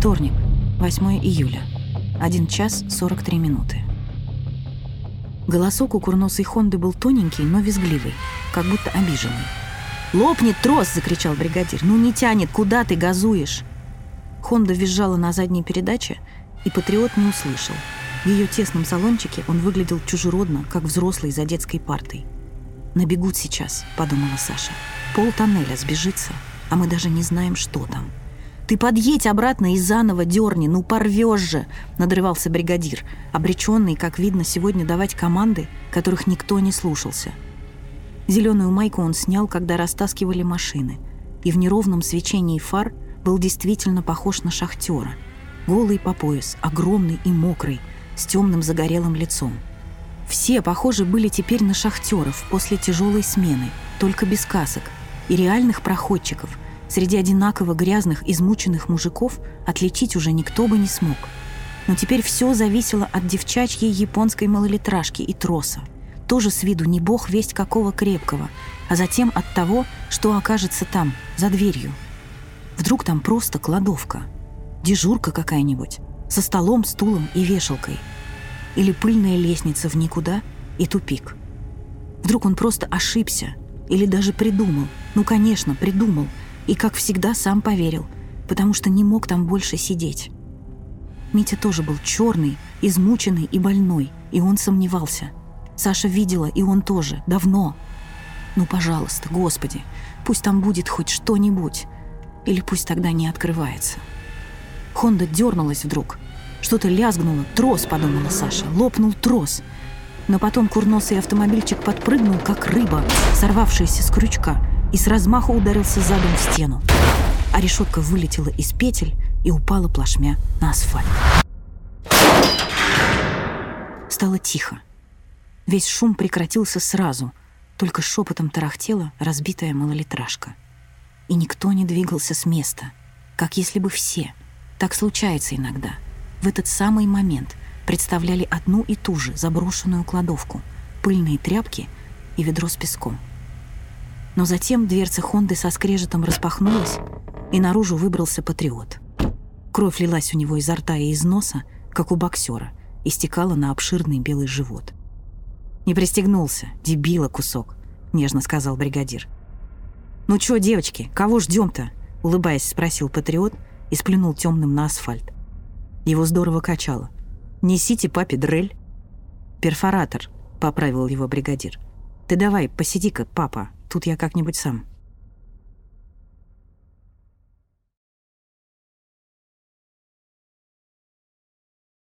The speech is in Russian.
Вторник, 8 июля, 1 час 43 минуты. Голосок у курносой Хонды был тоненький, но визгливый, как будто обиженный. «Лопнет трос!» — закричал бригадир. «Ну не тянет! Куда ты газуешь?» Хонда визжала на задней передаче, и Патриот не услышал. В ее тесном салончике он выглядел чужеродно, как взрослый за детской партой. «Набегут сейчас», — подумала Саша. «Пол тоннеля сбежится, а мы даже не знаем, что там». «Ты подъедь обратно и заново дерни, ну порвешь же!» — надрывался бригадир, обреченный, как видно, сегодня давать команды, которых никто не слушался. Зеленую майку он снял, когда растаскивали машины, и в неровном свечении фар был действительно похож на шахтера. Голый по пояс, огромный и мокрый, с темным загорелым лицом. Все, похоже, были теперь на шахтеров после тяжелой смены, только без касок, и реальных проходчиков. Среди одинаково грязных, измученных мужиков отличить уже никто бы не смог. Но теперь все зависело от девчачьей японской малолитражки и троса. Тоже с виду не бог весть какого крепкого, а затем от того, что окажется там, за дверью. Вдруг там просто кладовка, дежурка какая-нибудь, со столом, стулом и вешалкой – или пыльная лестница в никуда и тупик. Вдруг он просто ошибся или даже придумал. Ну, конечно, придумал. И, как всегда, сам поверил, потому что не мог там больше сидеть. Митя тоже был черный, измученный и больной, и он сомневался. Саша видела, и он тоже, давно. Ну, пожалуйста, Господи, пусть там будет хоть что-нибудь. Или пусть тогда не открывается. Хонда дернулась вдруг — что-то лязгнуло. Трос, подумала Саша. Лопнул трос. Но потом курносый автомобильчик подпрыгнул, как рыба, сорвавшаяся с крючка, и с размаху ударился задом в стену. А решетка вылетела из петель и упала плашмя на асфальт. Стало тихо. Весь шум прекратился сразу, только шепотом тарахтела разбитая малолитражка. И никто не двигался с места, как если бы все. Так случается иногда — в этот самый момент представляли одну и ту же заброшенную кладовку, пыльные тряпки и ведро с песком. Но затем дверца Хонды со скрежетом распахнулась, и наружу выбрался патриот. Кровь лилась у него изо рта и из носа, как у боксера, и стекала на обширный белый живот. «Не пристегнулся, дебила кусок», — нежно сказал бригадир. «Ну чё, девочки, кого ждём-то?» — улыбаясь, спросил патриот и сплюнул темным на асфальт. Его здорово качало. «Несите папе дрель». «Перфоратор», — поправил его бригадир. «Ты давай, посиди-ка, папа, тут я как-нибудь сам».